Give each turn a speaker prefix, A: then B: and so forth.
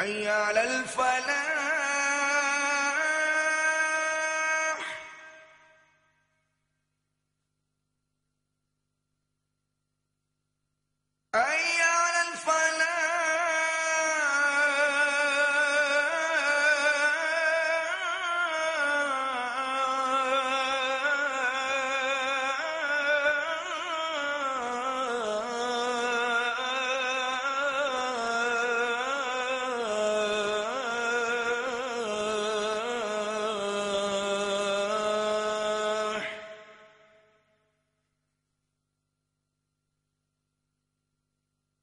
A: حي على الفلاح.